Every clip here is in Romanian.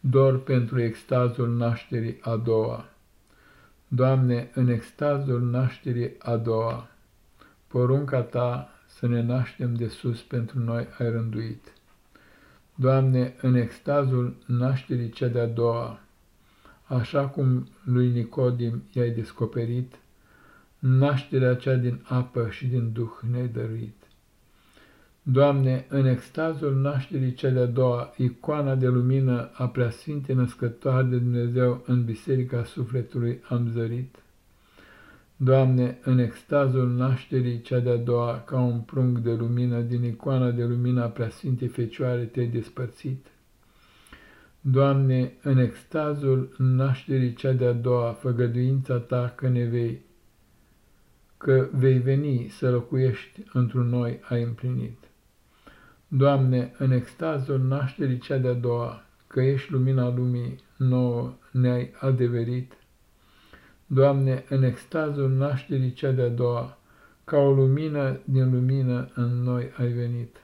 dor pentru extazul nașterii a doua. Doamne, în extazul nașterii a doua, porunca Ta să ne naștem de sus pentru noi ai rânduit. Doamne, în extazul nașterii cea de-a doua, așa cum lui Nicodim i-ai descoperit, nașterea cea din apă și din Duh ne-ai dăruit. Doamne, în extazul nașterii cea de-a doua, icoana de lumină a Preasfintei Născătoare de Dumnezeu în Biserica Sufletului am zărit. Doamne, în extazul nașterii cea de-a doua, ca un prung de lumină din icoana de lumină a Preasfintei Fecioare te-ai despărțit. Doamne, în extazul nașterii cea de-a doua, făgăduința Ta că ne vei, că vei veni să locuiești într-un noi ai împlinit. Doamne, în extazul nașterii cea de-a doua, că ești lumina lumii nouă, ne-ai adeverit. Doamne, în extazul nașterii cea de-a doua, ca o lumină din lumină în noi ai venit.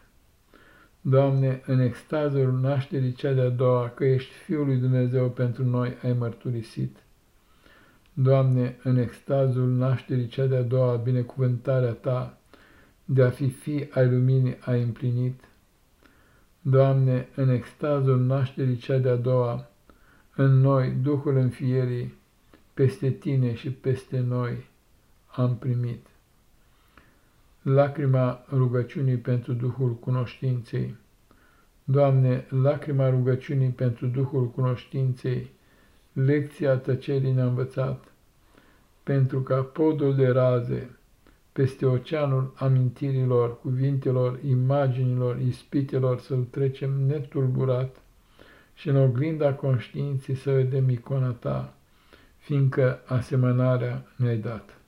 Doamne, în extazul nașterii cea de-a doua, că ești Fiul lui Dumnezeu pentru noi ai mărturisit. Doamne, în extazul nașterii cea de-a doua, binecuvântarea Ta, de a fi fi ai luminii ai împlinit. Doamne, în extazul nașterii cea de-a doua, în noi, Duhul înfierii, peste Tine și peste noi am primit. Lacrima rugăciunii pentru Duhul cunoștinței Doamne, lacrima rugăciunii pentru Duhul cunoștinței, lecția tăcerii ne-a învățat, pentru ca podul de raze, peste oceanul amintirilor, cuvintelor, imaginilor, ispitelor să-l trecem netulburat și în oglinda conștiinței să vedem icona ta, fiindcă asemănarea ne-ai dat.